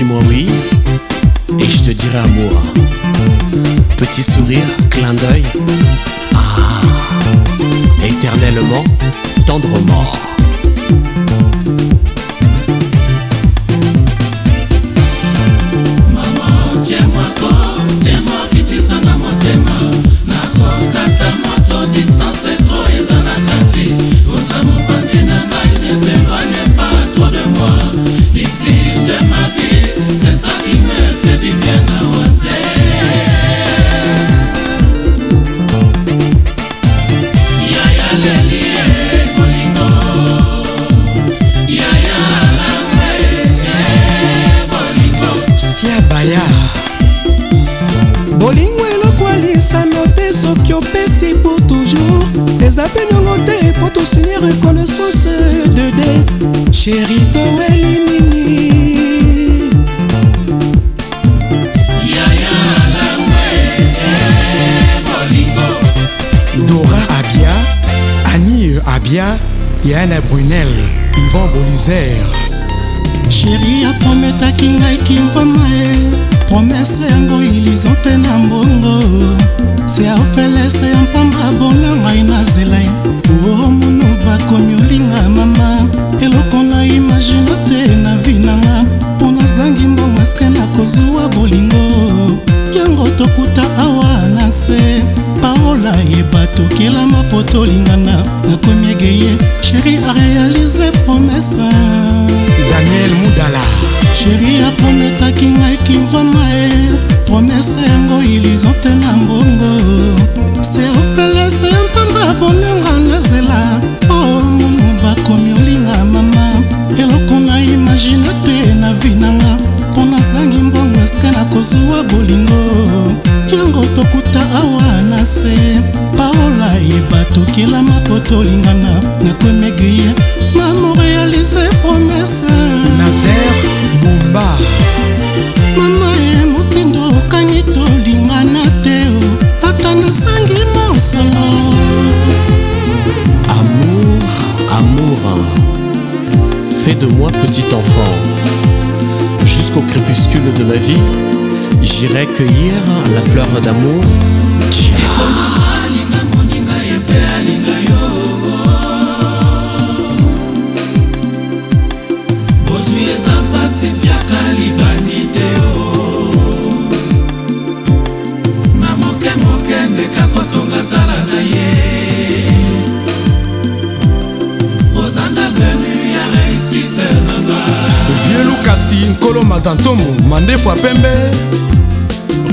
Dis-moi oui, et je te dirai amour Petit sourire, clin d'œil Ah, éternellement, tendrement Maman, tiens-moi toi, tiens-moi qui t'y sens dans mon témoin N'arrête pas de me distancer trop et de m'attraper Pour que mon na ne eza penongo te mpo tosini reconnaissance de det sheri toweli nini dora abia anir abia yana brunel ivan bolizer sheri aprometaki ngai kimvama e promese yango ilizo te na mbongo kota awa na se paola yeba tokelama po tolingana nakomi egeye sheri arealize promese daniel mudala sheri aprometaki ngai kimvama e promese yango illusion te na mbongo serpelese mpamba bonanga na zela o oh, mono bakomi olinga mama eloko na imagine te na vi nanga mpo nazangi mbongo eske nakozwa bolingo ntango tokuta awa na se paola yeba tokela mapoto olingana nakomegrie mamo réalise promese nazer bomba mama ye motindo okani tolingana te ata nasangi mosolo amour amour hein. fais de moi petit enfant jusqu'au crépuscule de ma vie J'irai cueillir la fleur d'amour. Oh. vieux lukasi nkolo mazantomu mandefu apembe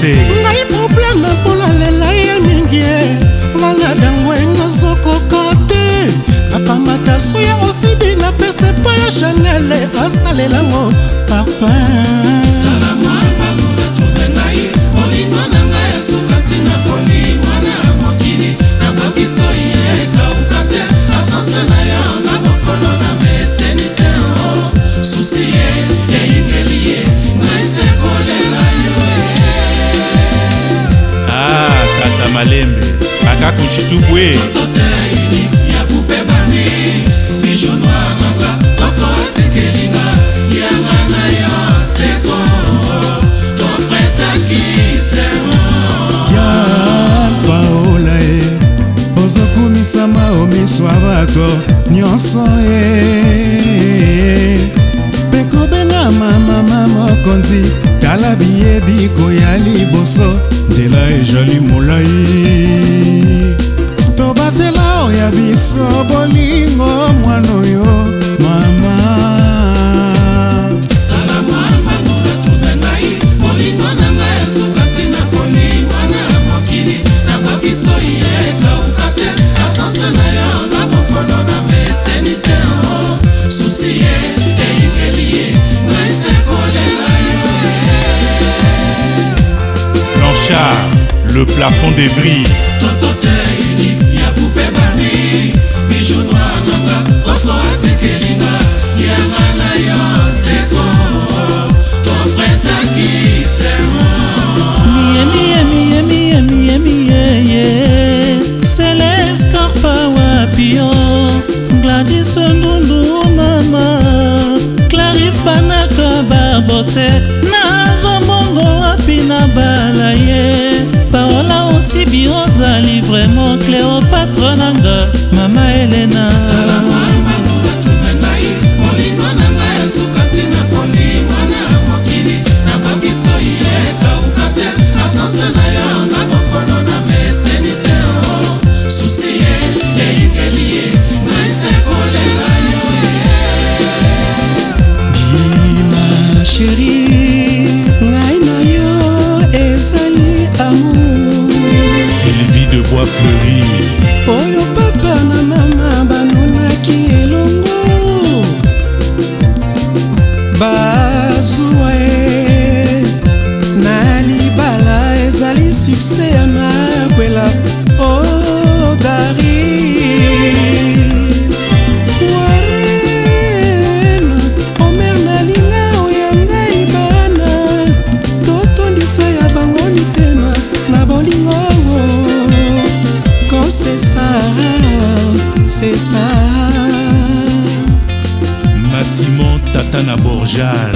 se ngai probleme mpola lela ya mingi valadango engazokoka te nakamata suya osibi napesa epai ya chanele asalelango parfum ekozama omiso ya bato nyonso e mpe kobengama mama mokonzi tala biyebi koya liboso nzela ejali molai le plafond des vrilles. t'es il y sheri ngai na yo ezali amour sylvie de bois fleuri oyo papa na mama banonaki elongo bazwa e na libala ezali sukse ya ata na borjal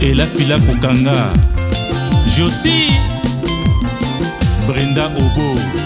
elafila kokanga josi brenda obo